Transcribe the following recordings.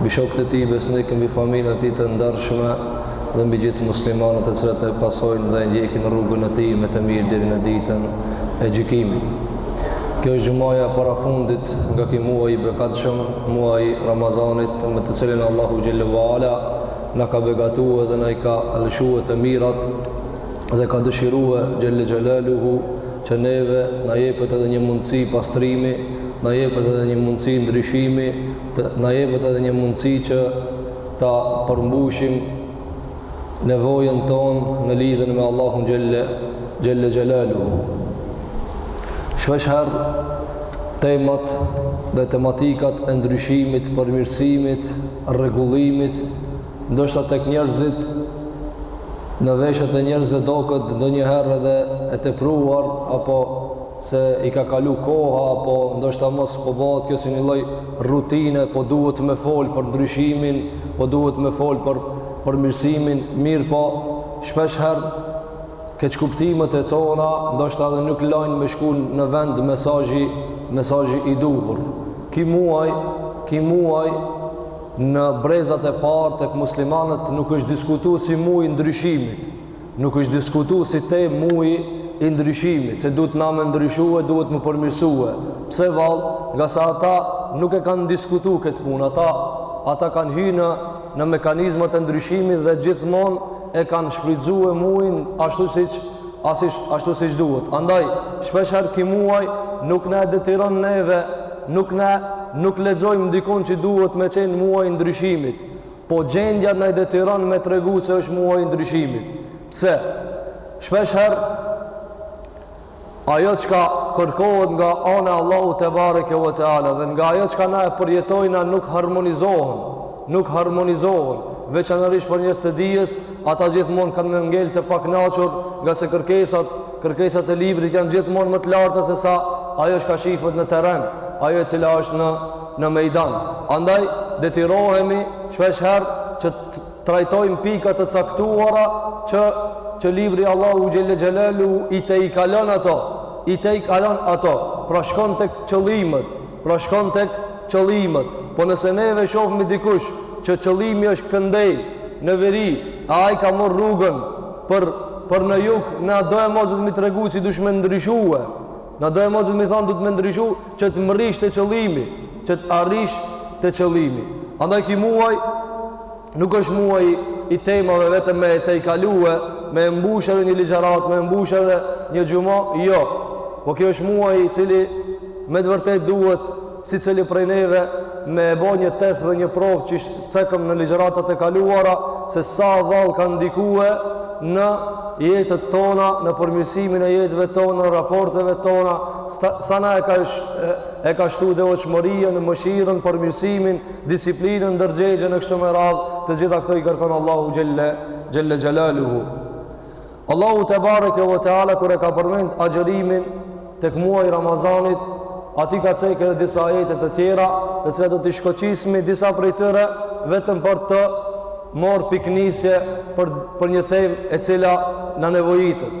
mbi shokët e tij besnikë, mbi familjen e tij të ndershme dhe mbi gjithë muslimanët të cilët e pasojnë dhe e ndjekin rrugën e tij me të mirë deri në ditën e gjykimit. Kjo është xhumaja e parafundit nga ki muaj i begatshëm, muaj i Ramazanit, me të cilin Allahu xhelle ve ala na ka begatue dhe na i ka lëshue të mirat dhe ka dëshirue xhelle xhelaluhu që neve na jepet edhe një mundësi pastrimi, na jepet edhe një mundësi ndryshimi, na jepet edhe një mundësi që ta përmbushim nevojën tonë në lidhjen me Allahun xhelle xhelaluhu. Shpesh herë temat dhe tematikat e ndryshimit, përmirësimit, rregullimit, ndoshta tek njerëzit në veshët e njerëzve doket ndonjëherë edhe e tepruar apo se i ka kalu koha apo ndoshta mos po bëhet kjo si një lloj rutine, po duhet me fol për ndryshimin, po duhet me fol për përmirësimin, mirëpo shpesh herë keqkuptimet e tona ndoshta edhe nuk e lajnë me shku në vend mesazhi mesazhi i duhur. Ki muaj, ki muaj në brezat e parë tek muslimanët nuk është diskutu si muaj i ndryshimit. Nuk është diskutu si temë muaji i ndryshimit, se duhet na me ndryshue, duhet me përmirësue. Pse vallë? Ngase ata nuk e kanë diskutu këtë punë. Ata, ata kanë hy në, në mekanizmat e ndryshimit dhe gjithmonë e kanë shfrytëzue muajin ashtu siç asish, ashtu siç duhet. Andaj, shpesh herë ki muaj nuk na detiron neve, nuk na nuk lexojmë dikun që duhet me qenë muaj i ndryshimit. Po gjendja na detyron me tregu se është muaj i ndryshimit. Pse? Shpesh herë ajo çka kërkohet nga ana e Allahut tebareke ve teala dhe nga ajo çka na e përjetojna nuk harmonizohen, nuk harmonizohen, veçanërisht për njerëz të dijes, ata gjithmonë kanë me ngel të pakënaqur, ngase kërkesat, kërkesat e librit janë gjithmonë më të larta sesa ajo çka shifet në terren, ajo e cila është në në mejdan. Andaj, detyrohemi shpesh herë që të trajtojmë pika të caktuara që që libri i Allahut xhelle xhelaluhu i tejkalon ato, i tejkalon ato, pra shkon tek qëllimet, pra shkon tek qëllimet. Po nëse neve shohmi dikush që qëllimi është këndej në veri, a ai ka marrë rrugën për për në jug, na do e mos do të m'i tregu se duhesh me ndryshue. Na do e mos do të m'i thonë duhet me ndryshu, Që të mrrish te qëllimi, që të arrish te qëllimi. Andaj ki muaj nuk është muaj i temave vetëm me e tejkalue, me e mbushë edhe një ligjëratë, me e mbushë edhe një xhuma, jo. Po kjo është muaj i cili me të vërtetë duhet secili prej neve me e bo një test dhe një provë qysh cekëm në ligjëratat e kaluara se sa vallë kanë ndikue në jetët tona, në përmirësimin e jetëve tona, në raporteve tona, Sa na e ka, e ka shtu devotshmërinë, mëshirën, përmirësimin, disiplinën, ndërgjegjen e kështu me radhë, të gjitha këto i kërkon Allahu xhelle, xhelle xhelaluhu. Allahu tebareke ve teala kur e ka përmend agjërimin tek muaji Ramazanit, aty ka cekë edhe disa ajete të tjera, të cilat do t'i shkoqisim disa prej tyre, vetëm për të marrë pikënisje për, për një temë e cila na nevojitet.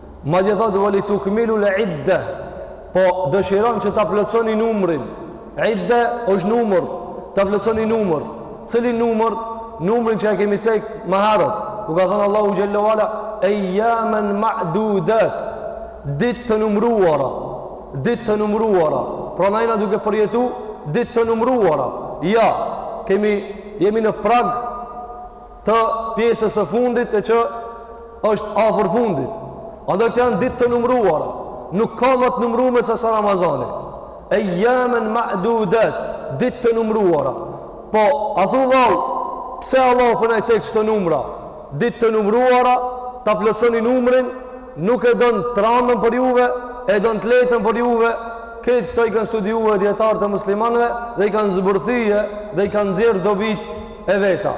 Madje thotë ve li tukmilul idde, po dëshiron që ta plotësoni numrin. Idde është numër, ta plotësoni numër. Cili numër, numrin që e kemi cekë më herët. Ku ka thonë Allahu xhelle ve ala, ejjamen ma'dudat, ditë të numëruara, ditë të numëruara. Pra na jena duke përjetu, dit të numëruara. Ja, kemi, jemi në prag, të pjesës së fundit e që është afër fundit. Andaj këto janë ditë të numëruara. Nuk ka më të numëruar se sa Ramazani. Ejjamen ma'dudat, ditë të numëruara. Po, a thu vallë, pse Allah po na i cek këto numra? Ditë të numëruara, ta plotësoni numrin, nuk e don t'randën për juve, e don të lehtën për juve. Krejt këto i kanë studiuar dijetarët e muslimanëve dhe i kanë zbërthyer dhe i kanë nxjerrë dobitë e veta.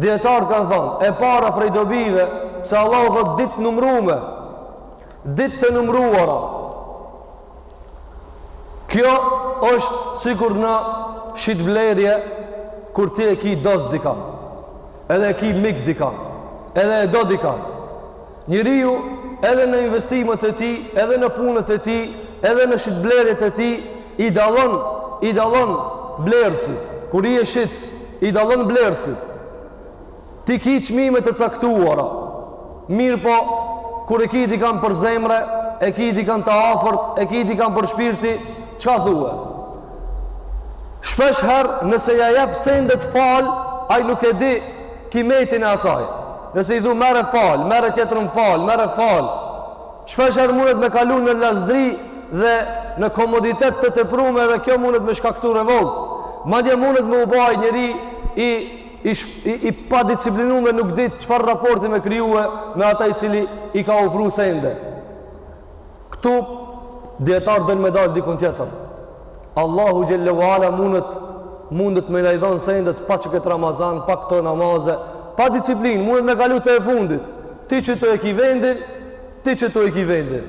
Dijetarët kanë thënë, e para prej dobive se Allahu thotë ditë numëruar, ditë të numëruara. Kjo është sikur në shitblerje kur ti e ki dost dikan, edhe e ki mik dikan, edhe e do dikan. Njeriu edhe në investimet e tij, edhe në punët e tij, edhe në shitblerjet e tij, i dallon, i dallon blerësit. Kur je shitës, i dallon blerësit. Ti ki çmime të caktuara, mirëpo, kur e ki dikan për zemre, e ki dikan të afërt, e ki dikan për shpirti, çka thue? Shpeshherë, nëse ia jep sendet falë, ai nuk e di, kimetin e asaj. Nëse i thu merre falë, merre tjetrën falë, merre falë. Shpeshherë mundet me kalu në lazdri dhe në komoditet të tepruar dhe kjo mundet me shkaktu revoltë. Madje mundet me u ba njeri i i, i, i padisiplinuar dhe nuk din çfarë raporti me krijue me atë i cili i ka ofruar sende. Këtu dietar don me dal dikun tjetër. Allahu xhelle ue ala mundet mundet me i dhon sendet pa qe këtë Ramazan, pa këto namaze, pa disiplinë, mundet me kalu te e fundit. Ti qetu e ki vendin, ti qetu e ki vendin.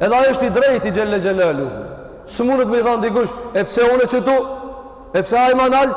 Edhe ai është i drejti xhelle xhelaluhu. S'mundet me i thanë dikush, e pse unë qetu? E pse ai ma nalt?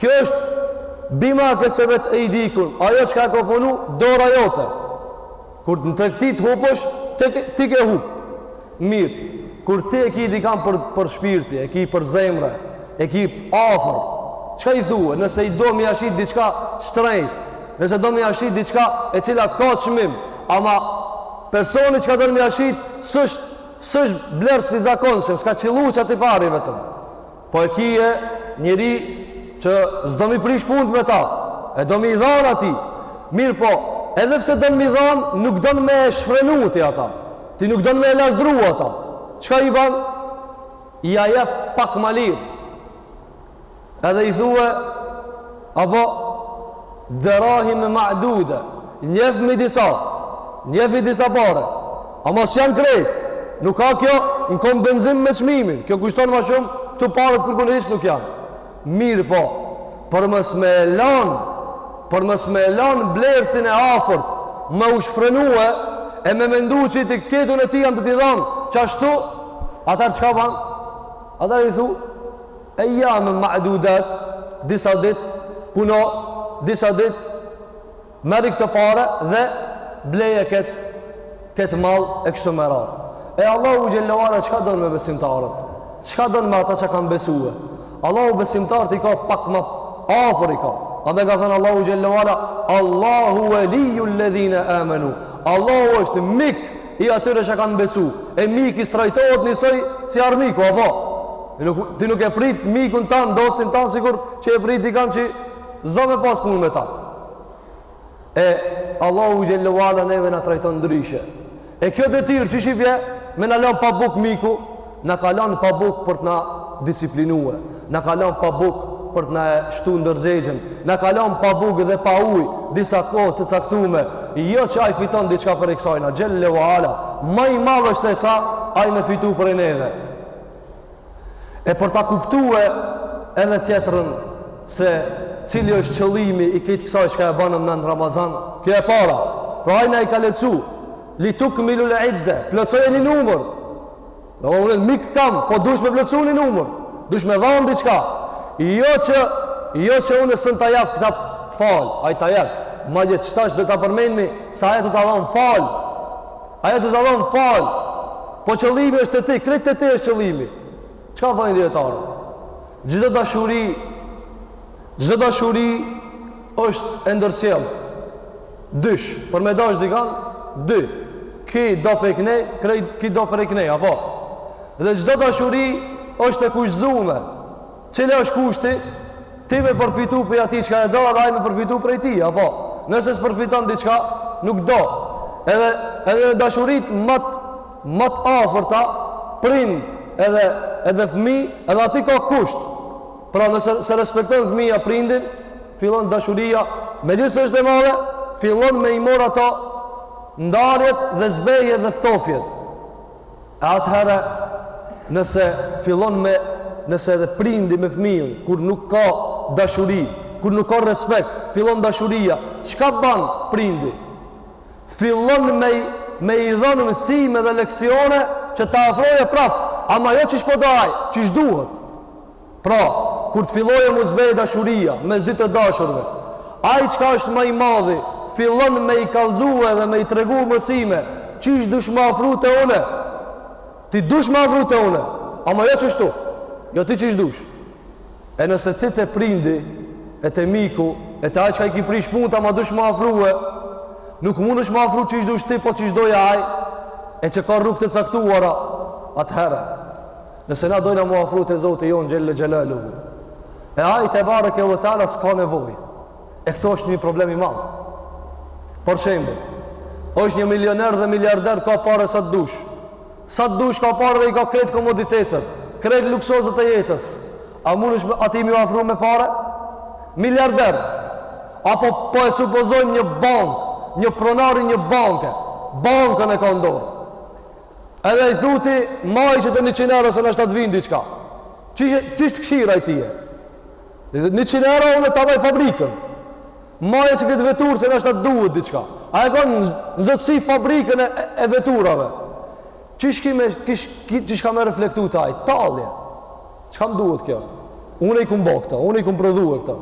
Kjo është bi ma kesebet ejdikum, ajo çka e ka punu, dora jote. Kur në tregti të hupësh, ti ke hupë. Mirë, kur ti e ki dikan për, për shpirti, e ki për zemre, e ki afër, çka i thue, nëse do me ja shit diçka shtrejt, nëse do me ja shit diçka e cila ka çmim, ama personi që ka, do me ja shit, s'është, s'është blerës i zakonshëm, s'ka qillu qaty pari vetëm. Po e kije njeri që s'do m'i prish punët me ta, e do m'i dhanë atij. Mirëpo, edhe pse don m'i dhanë, nuk don me e shfrenu ti ata. Ti nuk don me e lazdru ata. Çka i ban? Ia jep pak ma lirë. Edhe i thue, Apo derahime ma'dude, jepmi disa, jepi disa pare. Ama s'janë krejt, nuk ka kjo në kompenzim me çmimin, kjo kushton ma shumë, këtu paret kurrkun hiç nuk janë. Mirëpo, për mos me e lan, për mos me e lan blersin e afërt, me u shfrenue, e me mendu që i ti këtu në e ti jam tu t'i dhanë, qashtu, atëherë çka ban? Atëherë i thu, Ejjamen ma'dudat, disa dit, puno, disa dit, merri këto pare dhe bleje këtë këtë mall e kështu me radhë. E Allahu xhelle ue ala çka don me besimtarët? Çka don me ata që kanë besue? Allahu besimtarët i ka pak ma afër i ka. Andaj ka thënë Allahu xhelle ue ala, Allahu uelijju ledhine amenu. Allahu është mik i atyre që kanë besu. E miki s'trajtohet njësoj si armiku, apo? Ti nuk, ti nuk e pret mikun tan, dostin tan, sikur që e pret dikan që s'do me pas punë me ta. E Allahu xhelle ue ala neve na trajton ndryshe. E kjo detyrë që shqip i bje me na lanë pa bukë miku, Na ka lanë pa bukë për të na disiplinue, na ka lanë pa bukë për të na e shtu ndërgjegjen, na ka lanë pa bukë dhe pa ujë disa kohë të caktume, jo që ai fiton diçka prej kësajna, xhelle ue ala, ma i madhë është se sa ai me fitu prej neve. E për ta kuptue edhe tjetërën se cili është qëllimi i këtij kësaj çka e bajmë na në Ramazan, kjo e para, pra ai na i kallxu, li tukmilul idde, plotësojeni numër, Domethënë, mik të kam, po dush me plotësu një numër, dush me dhanë diçka. Jo që, jo që unë s'un ta jap këta falë, ai ta jap. Madje qetash do ta përmenmi, se ai do ta dhanë falë. Ai do ta dhanë falë. Po qëllimi është te ti, krejt te ti është qëllimi. Çka thojnë dijetarët? Çdo dashuri, çdo dashuri është e ndërsjelltë. Dysh, për me dash dikan, dy. Ki do prej këne, krej, ki do prej këne, apo? Dhe çdo dashuri është e kushtëzume. Cili është kushti, ti me përfitu prej atij çka e do, dhe ai me përfitu prej ti, apo? Nëse s'përfiton diçka, nuk do. Edhe, edhe në dashuritë ma t', ma t'afërta, prind edhe, edhe fmi, edhe aty ka kusht. Pra nëse s'e respekton fëmija prindin, fillon dashuria, megjithëse është e madhe, fillon me i mor ato ndarjet dhe zbehjet dhe ftofjet. E atëherë, nëse fillon me, nëse edhe prindi me fëmijën, kur nuk ka dashuri, kur nuk ka respekt, fillon dashuria, çka ban prindi? Fillon me, me i dhonë mësime dhe leksione që ta afroje prapë, ama jo qysh po do ai, qysh duhet. Pra, kur të fillojë m'u zbehë dashuria, mes dy të dashurve, ai çka është ma i madhi, fillon me i kallzu edhe me i tregu mësime, qysh dush m'u afru te une, ti dush m'u afru te une, ama jo qështu, jo ti qysh dush. E nëse ti te prindi, e te miku, e te ai çka i ki prish punët ama dush m'u afru e, nuk mundesh m'u afru qysh dush ti, po qysh do ai, e që ka rrugë të caktuara, atëherë. Nëse na dojna m'u afru te Zoti jonë xhele xhelaluhu. E Ai tebareke ve teala s'ka nevojë. E këtu është një problem i madh. Për shembull, është një milioner dhe miliarder ka pare sa të dush. Sa të dush ka pare dhe i ka krejt komoditetet, krejt luksozet e jetës. A mundesh atij me iu afru me pare? Miliarder. Apo po e supozojmë një bankë, një pronar i një banke. Bankën e ka n'dorë. Edhe i thu ti, maje qeto njëqind euro se nashta t'vyn diçka. Qysh t'kqyr ai ty? Njëqind euro unë ta baj fabrikën. Maje qe këtë veturë se nashta t'duhet diçka. Ai e ka në zotësi fabrikën e, e veturave. Qysh ki me, qysh, ki, qysh ka me reflektu te ai? Tallje. Çka m'duhet kjo? Unë i kum bo këta, unë i kum prodhu këta.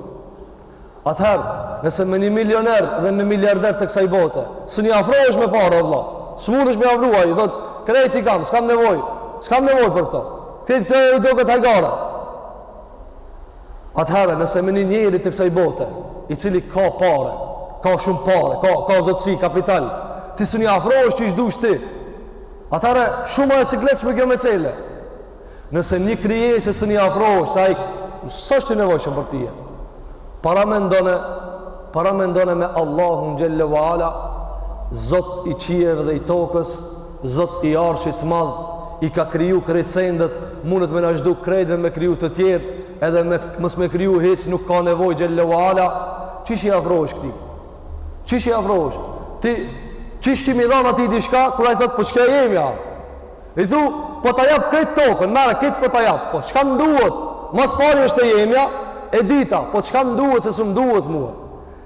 Atëherë, nëse me një milioner dhe me miliarder të kësaj bote, s'un i afrohesh me pare, o vla, s'munesh me iu afru, ai thotë, krejt i kam, s'kam nevoj, s'kam nevoj për këto, krejt doket hajgare. Atëherë, nëse me një njeri të kësaj bote, i cili ka pare, ka shumë pare, ka, ka zotësi, kapital, ti s'un i afrohesh qysh dush ti, atëherë, shumë e sikletshme kjo mesele, Nëse një krijesë s'un i afrohesh, se ai s'është i nevojshëm për ti. Paramendone, paramendone me Allahun xhelle ve ala, Zot i qiejve dhe i tokës, Zot i arshit të madh, i ka kriju krejt sendet, mundet me na zhduk krejt dhe me kriju të tjerë, edhe me mos me kriju hiç nuk ka nevojë xhelle ve ala. Qysh i afrohesh këtij? Qysh i afrohesh? Ti qysh ki me i dhënë atij diçka kur ai thotë po çka, e jemja? I thu, po ta jap krejt tokën, merre këtë po ta jap. Po çka më duhet? Ma s'pari është e jemja, e dita, po çka më duhet se s'm duhet mua.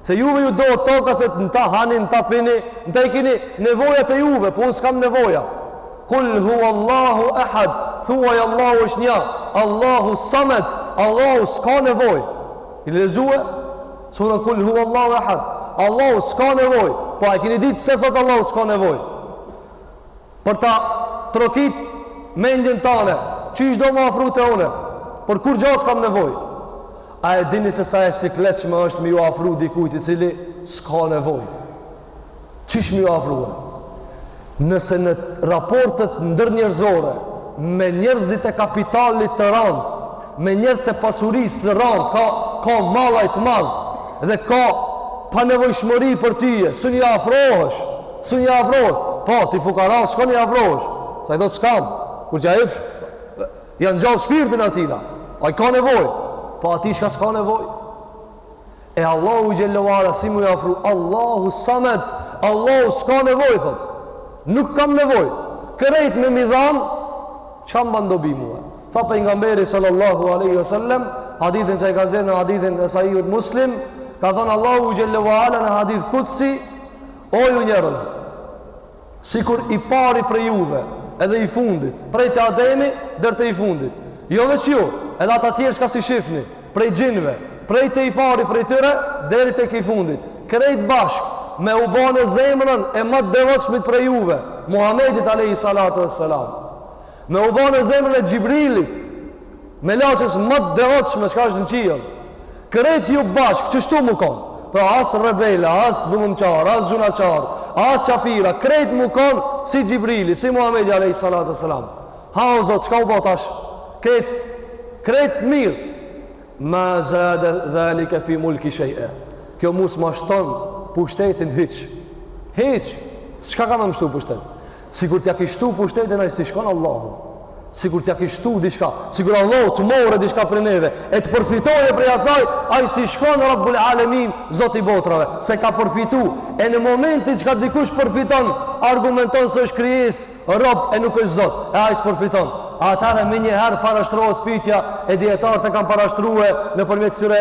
Se juve ju dohet toka se në ta hani, në ta pini, në ta i kini nevojat e juve, po unë s'kam nevoja. Kul hu Allahu ehad, thuaj Allahu është nja, Allahu samed, Allahu s'ka nevoj. E keni lexue, surën kul hu Allahu ehad, Allahu s'ka nevoj, po a e kini ditë pse thot Allahu s'ka nevoj. Për ta trokit mendjen tane, qysh do me u afru te une, për kurgja s' kam nevoj. A e dini se sa e sikletshme është me iu afru dikujt i cili s'ka nevoj. Qysh me iu afrue? Nëse në raportet ndërnjerëzore me njerëzit e kapitalit të randë, me njerëzit e pasurisë së randë, ka ka mallaj të madh dhe ka panevojshmëri për ty, s'un i afrohesh, s'un i afrohesh. Po, te fukaras kallaj i afrohesh. Se ai thotë s'kam, kur t'ja epsh, ja ngjall shpirtin atina, ai ka nevoj, po ati çka s'ka nevoj. E Allahu xhallahu ala si me iu afru Allahu samed, Allahu s'ka nevojë thot. Nuk kam nevojë. Krejt me mi dhan, çka më ban dobi mua? Tha pejgamberi sallallahu alaihi wasallam, hadithin që e kanë nxjerrë në hadithin e Sahihut Muslim, ka thënë Allahu xhallahu ala në hadith kudsi, o ju njerëz, sikur i pari prej juve, edhe i fundit, prej te Ademi deri te i fundit. Jo veç ju, edhe ata tjerë çka s'i shifni, prej xhinve, prej te i pari prej tyre deri tek i fundit. Krejt bashk me u bë në zemrën e më të devotshmit prej juve, Muhamedit alayhi salatu wassalam. Me u ba në zemrën e Xhibrilit, melaçes ma të devotshme çka asht në qiell. Krejt ju bashkë, qështu m'u kon. Pra as rebela, as zullumqar, as gjunaçar, as qafira, krejt m'u kon si Xhibrili, si Muhamedi alejhi salatu ve selam. Ha o Zot, çka u bo tash? Krejt krejt mirë. Ma zade dhalike fi mulki shej'a. Kjo nuk ma shton pushtetin hiç. Hiç. Çka ka me ma shtu pushtet? Sikur t'ja kish shtu pushtetin ai s'ish kon Allahu. Sikur t'ja kish shtu diçka, sikur Allahu të marrë diçka prej neve e të përfitojë prej asaj, ai s'ish kon Rabbul Alemin, Zoti i botërave, se ka përfitu. E në momentin që ka dikush përfiton, argumenton se është krijesë, rob e nuk është Zot, e ai s'përfiton. Atëherë menjëherë parashtrohet pyetja e dijetarët e kanë parashtrue nëpërmjet këtyre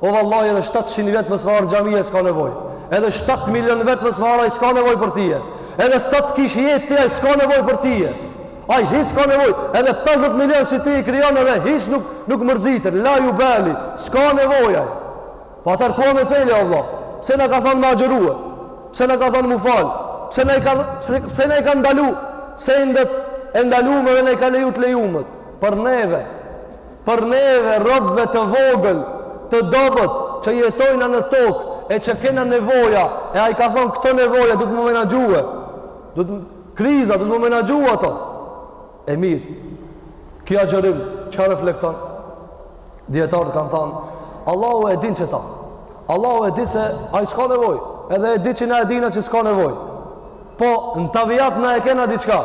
O vallahi edhe shtatëqind vet me's me ardh xhami ai s'ka nevojë edhe shtatë milion vet mos me ardh ai s'ka nevojë për tije edhe sa të kish jetë ti ai s'ka nevojë për tije ai hiç s'ka nevojë edhe 50 milion si ti i krijon edhe hiç nuk, nuk mërzitet la jubali s'ka nevojë ai po atëherë ku asht meseleja o vlla pse na ka thanë me agjërue pse na ka thanë m'u fal pse na ka pse, pse na i ka ndalu sendet e ndalume edhe na i ka leju të lejumet për neve Për neve, robve të vogël, të dobët, që jetojna në tokë, e që kena nevoja, e ai ka thanë këto nevoja, duhet m'u menaxhue, duhet kriza, duhet m'u menaxhue ato. E mirë, ky agjërim, çka reflekton? Dijetarët kanë thanë, Allahu e din që ta, Allahu e di se ai s'ka nevojë, edhe e di që na e dina që s'ka nevojë, po në tabiat na e kena diçka,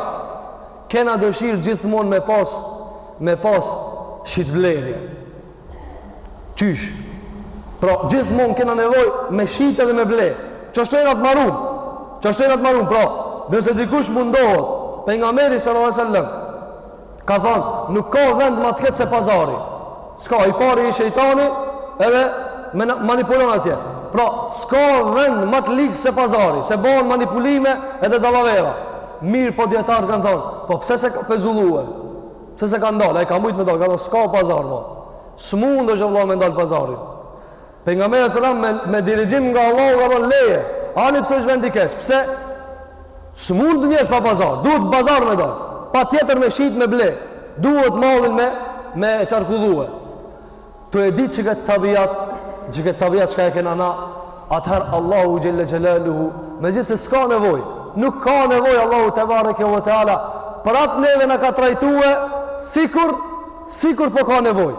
Kena dëshirë gjithmonë me pas me pas shitblerje. Qysh? Pra, gjithmonë kena nevojë me shit edhe me ble. Qështu jena t'marum. Qështu jena t'marum. Pra, nëse dikush mundohet, Pejgamberi sal-lallahu alejhi ve sel-lem, ka thanë, nuk ka vend ma të keq se pazari. S'ka, i pari hin shejtani edhe manipulon atje. Pra, s'ka vend ma të lig se pazari, se bohen manipulime edhe dallavere. Mirëpo dijetarët kanë thonë, po pse s'e ka pezullue? Pse s'e ka ndalë? Ai ka mujtë me dalë, me thonë, s'ka pazar mo. S'mundesh o vlla me ndalë pazarin. Pejgamberi alejhi selam me, me dirigjim nga Allahu ka dhonë leje, ani pse është vend i keq. Pse? S'munt njerëzit pa pazar, duhet pazar me dal patjetër me shit me ble. Duhet mallin me me qarkullue. Tu e ditë qët tabiat, qët tabiat çka e kena na, atëherë Allahu Xhel-le Xhelaluhu, megjithëse s'ka nevojë, nuk ka nevojë Allahu Tebareke ve Teala, prapë neve na ka trajtue, sikur, sikur po ka nevojë.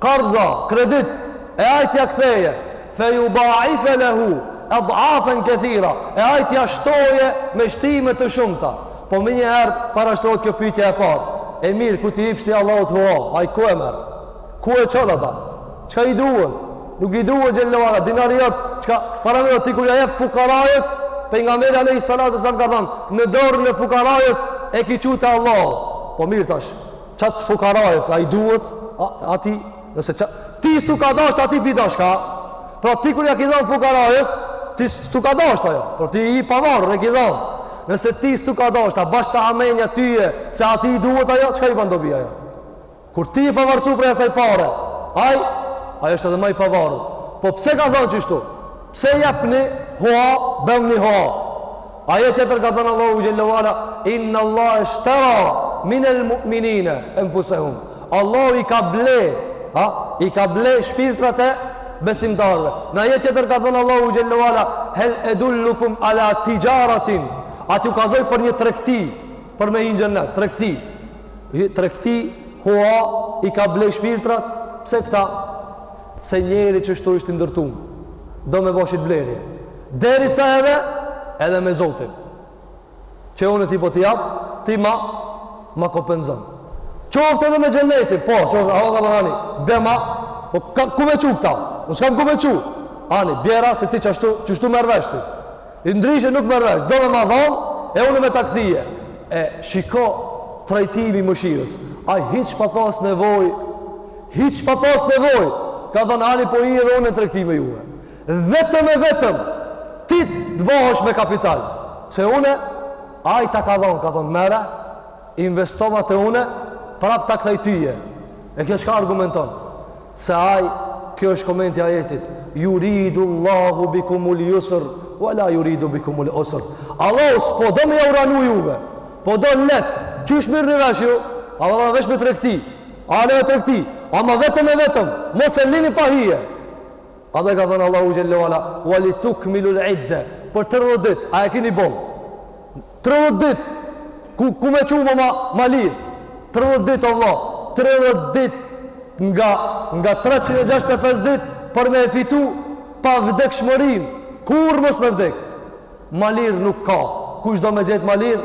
Qardha, kredit, e ai t'ia ktheje, feyudaife lehu ad'afen kethira, e ai t'ia shtoje me shtime të shumta. Po menjëherë parashtrohet kjo pyetje e parë. E mirë, kur t'i jepsh ti Allahut hua? Ai ku e merr? Ku e çon ata? Çka i duhen? Nuk i duhen xhelle ve ala dinarët, çka por ama ti kur ja jep fukarajës, pejgamberi alayhi salatu selam ka thënë, në dorën e fukarajës e ki çu te Allahu. Po mirë tash, Qatë fukarajes, a i duhet, atij, nëse qa, ty s'tu ka dasht, atij pi dasht, ka? Pra ti kur ja ki dhanë fukarajes, ty s'tu ka dasht, ajo, por ti i pavarur e ki dhanë. Nëse ty s'tu ka dasht, a bash ta ha menja tyje, se atij i duhet, ajo, çka i ban dobi, ajo? Kur ti i pavarur prej asaj pare, aj, aj është edhe ma i pavarur. Po pse ka thonë qështu? Pse jepni hua, bëmni hua? Ajet tjetër ka thënë Allahu xhelle ve ala inna Allah ishtara min al mu'minina anfusahum. Allahu i ka ble, ha, i ka ble shpirtrat e besimtarëve. Në ajet tjetër ka thënë Allahu xhelle ve ala hal adullukum ala tijaratin. A t'ju kallzoj për një tregti për me hi n'xhennet, tregti? Tregti hua i ka ble shpirtrat pse këta se njeri qështu isht ndërtu do me bo shitblerje Derisa edhe, edhe me Zotin. Që unë ty po t'i jap, ti ma, ma kompenzon. Qoftë edhe me xhennetin, po, qoftë, ai ka thonë ani de, ma, po, ka, ku me çu këta? Unë s'kam ku me çu? Ani, bjera, se ti qashtu, qashtu merr vesh ti. Ti ndryshe nuk merr vesh, do me ma dhonë, e unë me ta kthye. E, shiko, trajtimi i mëshirës. Ai hiç pa pas nevojë, hiç pa pas nevojë, ka thënë ani po hi edhe unë n'tregti me juve. Vetëm e vetëm ti të bëhesh me kapital. Se une, ai ta ka dhonë, ka thonë, merre, investoma te une, prap ta kthej tyje. E kjo çka argumenton? Se ai, kjo është komenti i ajetit, juridu Allahu bikumul jusër, ue la juridu bikumul usër. Allahu s'po do me jau ranu juve, po do let, qysh merrni vesh ju? A veç me tregti, ani me tregti, ama vetëm e vetëm, mos e lini pa hije. Andaj ka thënë Allahu xhelle wala, "Wa li tukmilu al-idda." Por 30 ditë, a e keni boll? 30 ditë. Ku ku me çu ma, ma lirë? 30 ditë o vëlla, 30 ditë nga nga 365 ditë për me fitu pavdekshmërinë. Kurrë mos me vdek. Ma lirë nuk ka. Kush do me gjet ma lirë?